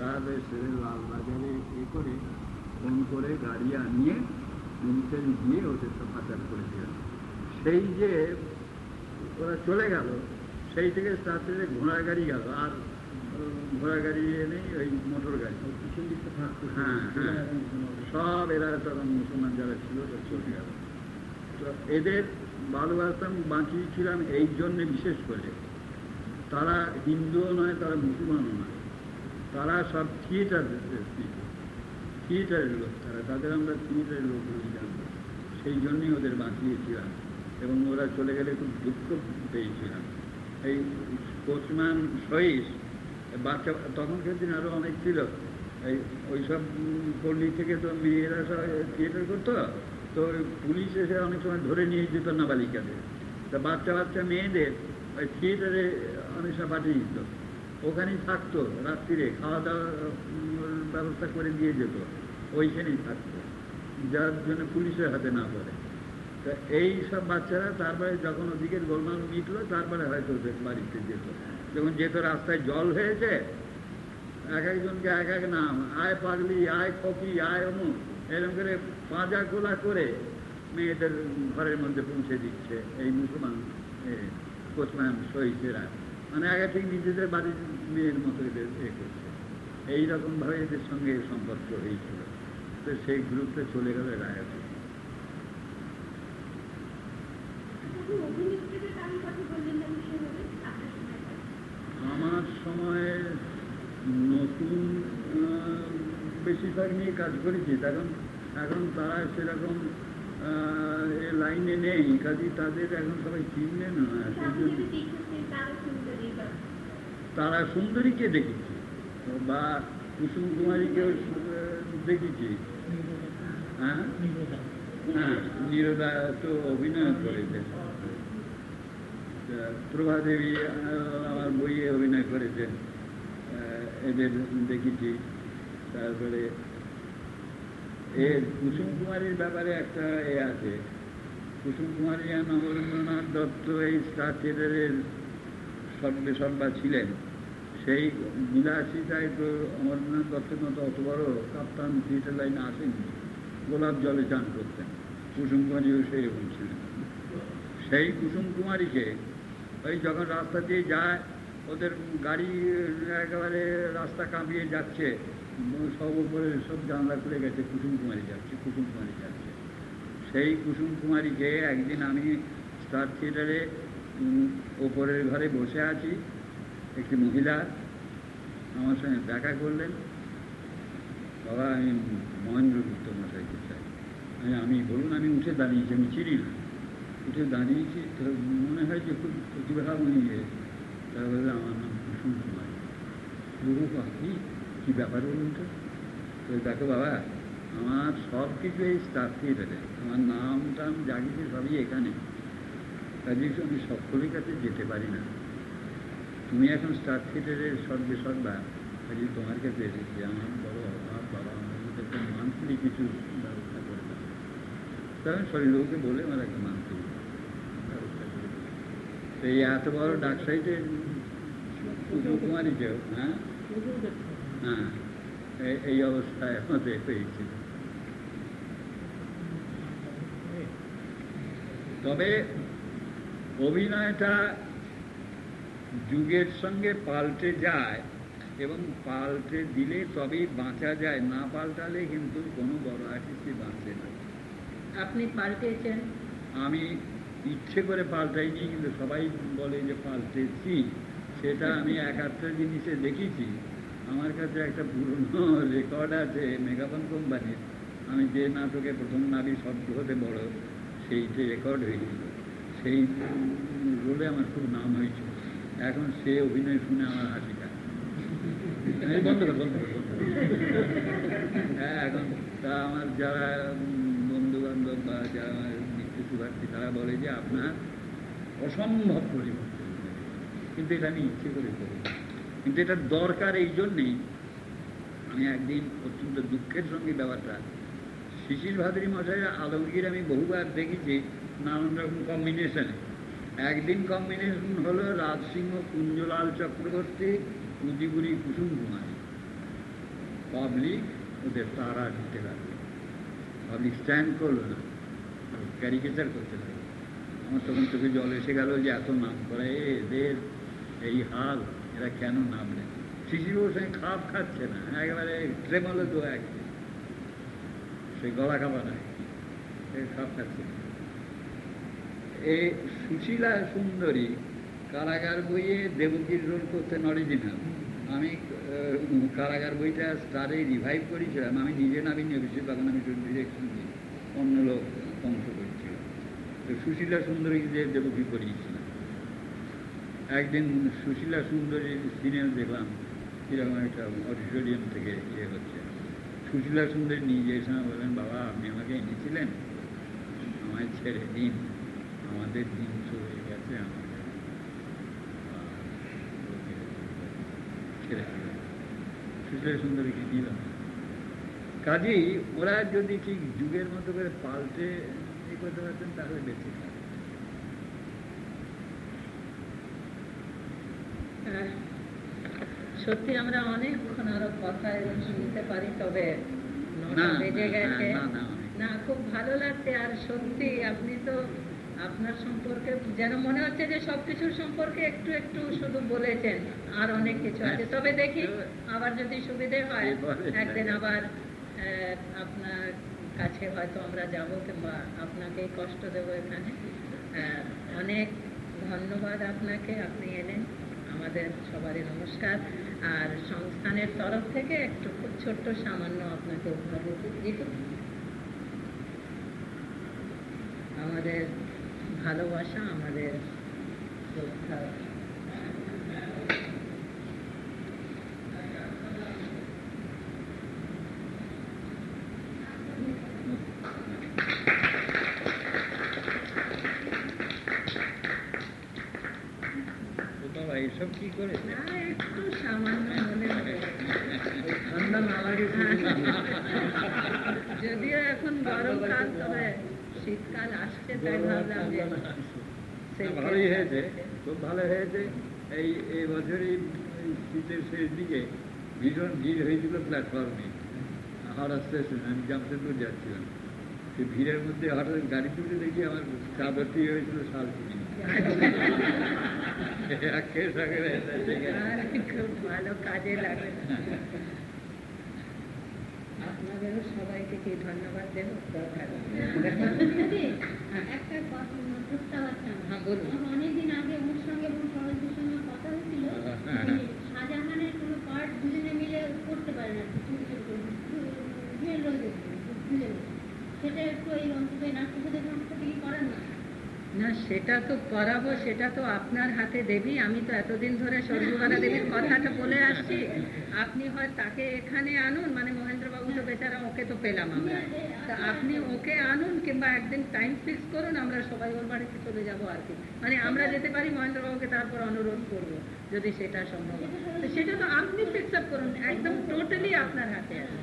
তারপরে সে লালবাজারে এ করে ফোন করে গাড়ি আনিয়ে মিলিটারি দিয়ে ওদের সব পাচার করেছিল সেই যে ওরা চলে গেল সেই থেকে স্টার্টে ঘোড়া গাড়ি গেল আর ঘোড়া গাড়ি নেই ওই মোটর গাড়ি। হ্যাঁ হ্যাঁ সব এরা তখন মুসলমান যারা ছিল চলে গেল তো এদের বালু আসাম বাঁচিয়েছিলাম এই জন্যে বিশেষ করে তারা হিন্দুও নয় তারা মুসলমানও নয় তারা সব থিয়েটার থিয়েটারের লোক তারা তাদের আমরা থিয়েটারের লোক বলে জানব সেই জন্যই ওদের বাঁচিয়েছিলাম এবং ওরা চলে গেলে খুব দুঃখ পেয়েছিলাম। এই কোচম্যান সহিস বাচ্চা তখনকার দিন আরও অনেক ছিল। এই ওইসব উম, পল্লী থেকে তো মেয়েরা সব থিয়েটার করতো তো ওই পুলিশ এসে অনেক সময় ধরে নিয়ে যেত না বালিকাদের তা বাচ্চা বাচ্চা মেয়েদের ওই থিয়েটারে অনেক সময় পাঠিয়ে দিত। ওখানেই থাকতো রাত্রিরে খাওয়া দাওয়ার ব্যবস্থা করে দিয়ে যেত ওইখানেই থাকতো যার জন্য পুলিশের হাতে না পড়ে। তা এই সব বাচ্চারা তারপরে যখন ওদিকে গোলমাল মিটলো তারপরে হয়তো বাড়িতে যেত। যখন যেত রাস্তায় জল হয়েছে এক একজনকে এক এক নাম আয় পাগলি আয় কপি আয় অমুক এরকম করে পাঁজা খোলা করে মেয়েদের ঘরের মধ্যে পৌঁছে দিচ্ছে এই মুসলমান এ, কোচম্যান শহীদেরা। মানে আগে ঠিক নিজেদের বাড়ির মেয়ের মতো এদের এ করছে। এইরকমভাবে এদের সঙ্গে সম্পর্ক হয়েছিল। তো সেই গ্রুপটা চলে গেল রায়াতে। আমার সময়ে নতুন বেশিরভাগ নিয়ে কাজ করেছি। কারণ এখন তারা সেরকম লাইনে নেই। কাজে তাদের এখন সবাই চিনবে না। সেই জন্য তারা সুন্দরীকে দেখেছি বা কুসুম কুমারীকেও আহ, দেখেছি। হ্যাঁ? হ্যাঁ তো অভিনয় করেছে। প্রভা দেবী আমার বইয়ে অভিনয় করেছেন এদের দেখেছি। তারপরে এর কুসুম কুমারীর ব্যাপারে একটা এ আছে। কুসুম কুমারী নবরেন্দ্রনাথ দত্ত এই স্টার থিয়েটারের সর্বে সর্বা ছিলেন, সেই বিলাসিতায় তো অমরনাথ দত্তের মতো অত বড় কাপ্তান থিয়েটার লাইনে আসেনি। গোলাপ জলে চান করতেন। কুসুম কুমারীও সেরকম ছিলেন। সেই কুসুম কুমারীকে ওই যখন রাস্তা দিয়ে যায়, ওদের গাড়ি একেবারে রাস্তা কাঁপিয়ে যাচ্ছে, সব উপরে সব জানলা খুলে গেছে, কুসুম কুমারী যাচ্ছে, কুসুম কুমারী যাচ্ছে। সেই কুসুম কুমারীকে একদিন আমি স্টার থিয়েটারে ওপরের ঘরে বসে আছি। একটি মহিলা আমার সঙ্গে দেখা করলেন। বাবা, আমি মহেন্দ্র গুপ্ত মশাইকে চাই। আমি আমি, বলুন, আমি উঠে দাঁড়িয়েছি, আমি চিনি না। উঠে দাঁড়িয়েছি মনে হয় যে খুব প্রতিভা প্রতিভাময়ী এ। তারপরে আমার নাম কুসুম কুমার। বহু আপনি? কী ব্যাপার বলুন তো? দেখো বাবা, আমার সব কিছু এই স্টার থিয়েটারে আমার নাম টাম যা কিছু সবই এখানে। কাজে আমি সকলের কাছে যেতে পারি না। তুমি এখন স্টার থিয়েটারের সর্বে সর্বা কাজে তোমার কাছে এসেছি। আমার বড় অভাব, বাবা আমার মধ্যে একটা মান্থলি কিছু ব্যবস্থা করে দাও। তখন শরীরবাবুকে বলে আমার একটা মান্থলি ব্যবস্থা করে। তো এই এত বড় ডাক সাইটে কুমারীকেও হ্যাঁ? হ্যাঁ এই- অবস্থায় আমাদের হয়েছিল তবে অভিনয়টা যুগের সঙ্গে পাল্টে যায় এবং পাল্টে দিলে তবেই বাঁচা যায় না পাল্টালে কিন্তু কোনো বড় আর্টিস্টই বাঁচে না। আপনি পাল্টেছেন? আমি ইচ্ছে করে পাল্টাইনি কিন্তু সবাই বলে যে পাল্টেছি। সেটা আমি এক আধটা জিনিসে দেখেছি। আমার কাছে একটা পুরনো রেকর্ড আছে মেগাফোন কোম্পানির। আমি যে নাটকে প্রথম নারী শব্দ হতে বড় সেইটি রেকর্ড হয়েছিল সেই রোলে আমার খুব নাম হয়েছে। এখন সে অভিনয় শুনে আমার হাসি। হ্যাঁ এখন তা আমার যারা বন্ধু বান্ধব বা যারা আমার নিত্য শুভার্থী তারা বলে যে আপনার অসম্ভব পরিবর্তন কিন্তু এটা আমি ইচ্ছে করে করি কিন্তু এটা দরকার এই জন্যেই আমি একদিন অত্যন্ত দুঃখের সঙ্গে ব্যাপারটা শিশির ভাদ্রী মশাই আলমগীর আমি বহুবার দেখেছি নানান রকম কম্বিনেশনে একদিন কম্বিনেশন হলো রাজসিংহ কুঞ্জলাল চক্রবর্তী পুঁজিগুড়ি কুসুম কুমারী পাবলিক ওদের তারা দিতে লাগল পাবলিক স্ট্যান্ড করল না। ক্যারিকেচার করতে লাগল আমার তখন চোখে জল এসে গেল যে এত নাম করে। এদের, এই হাল, এরা কেন নাম নেয়? শিশিরবাবুর সঙ্গে খাপ খাচ্ছে না। একেবারে ট্রেমলে তো এক সে গলা খাবার নাই। এ খাপ খাচ্ছে এই সুশীলা সুন্দরী কারাগার বইয়ে দেবকীর রোল করতেন অরিজিনাল আমি কারাগার বইটা স্টারে রিভাইভ করেছিলাম। আমি নিজে নামিনি তখন আমি ডিরেকশন দিই অন্য লোক অংশ করেছিল তো সুশীলা সুন্দরী যে দেবকী করিয়েছিলাম। একদিন সুশীলা সুন্দরীর সিনেমা দেখলাম এরকম একটা অডিটোরিয়াম থেকে ইয়ে হচ্ছে। সুশীলা সুন্দরী নিজে এসে আমাকে বললেন, বাবা, আপনি আমাকে এনেছিলেন? আমায় ছেড়ে দিন। আমাদের দিন চলে গেছে সুশীলা সুন্দরীকে দিলাম কাজেই ওরা যদি ঠিক যুগের মতো করে পাল্টে ই করতে পারতেন, তাহলে বেঁচে থাকতেন। সত্যি আমরা অনেকক্ষণ আরও কথা শুনতে পারি তবে না, বেজে গেছে। না, খুব ভালো লাগছে। আর সত্যি আপনি তো আপনার সম্পর্কে যেন মনে হচ্ছে যে সবকিছুর সম্পর্কে একটু একটু শুধু বলেছেন আর অনেক কিছু আছে। তবে দেখি আবার যদি সুবিধে হয় একদিন আবার আপনার কাছে হয়তো আমরা যাব কিংবা আপনাকেই কষ্ট দেব এখানে। অনেক ধন্যবাদ আপনাকে আপনি এলেন। আমাদের সবারই নমস্কার। আর সংস্থানের তরফ থেকে একটু খুব ছোট্ট সামান্য আপনাকে আমাদের ভালোবাসা, আমাদের শ্রদ্ধা। কি করে? একটু সামান্য। ঠান্ডা না লাগে যদিও এখন গরমকাল তবে শীতকাল আসছে তাই ভাবলাম ভালোই হয়েছে খুব ভালো হয়েছে। এই এই বছরই শীতের শেষ দিকে ভীষণ ভিড় হয়েছিল প্ল্যাটফর্মে হাওড়া স্টেশন আমি জামশেদপুর যাচ্ছিলাম। সেই ভিড়ের মধ্যে হঠাৎ গাড়ি তুলে দেখি আমার চাদরটি হয়েছিল শাল গেছে। আর খুব ভালো কাজে লাগে আপনাদেরও সবাইকে কি ধন্যবাদ দেব দরকার। অনেকদিন আগে ওর সঙ্গে এবং সরোজের সঙ্গে কথা হয়েছিল হ্যাঁ, শাহজাহানের কোনো পার্ট দুজনে মিলে করতে পারে না সেটা একটু এই অন্তত সংস্থা থেকে করেন না না, সেটা তো করাবো, সেটা তো আপনার হাতে দেবী, আমি তো এতদিন ধরে সরজুবালা দেবীর কথাটা বলে আসছি। আপনি হয় তাকে এখানে আনুন মানে মহেন্দ্রবাবু তো বেচারা, ওকে তো পেলাম আমরা। তা আপনি ওকে আনুন, কিংবা একদিন টাইম ফিক্স করুন, আমরা সবাই ওর বাড়িতে চলে যাব আর কি। মানে আমরা যেতে পারি মহেন্দ্রবাবুকে, তারপর অনুরোধ করব, যদি সেটা সম্ভব তো সেটা তো আপনি ফিক্স আপ করুন, একদম টোটালি আপনার হাতে আছে।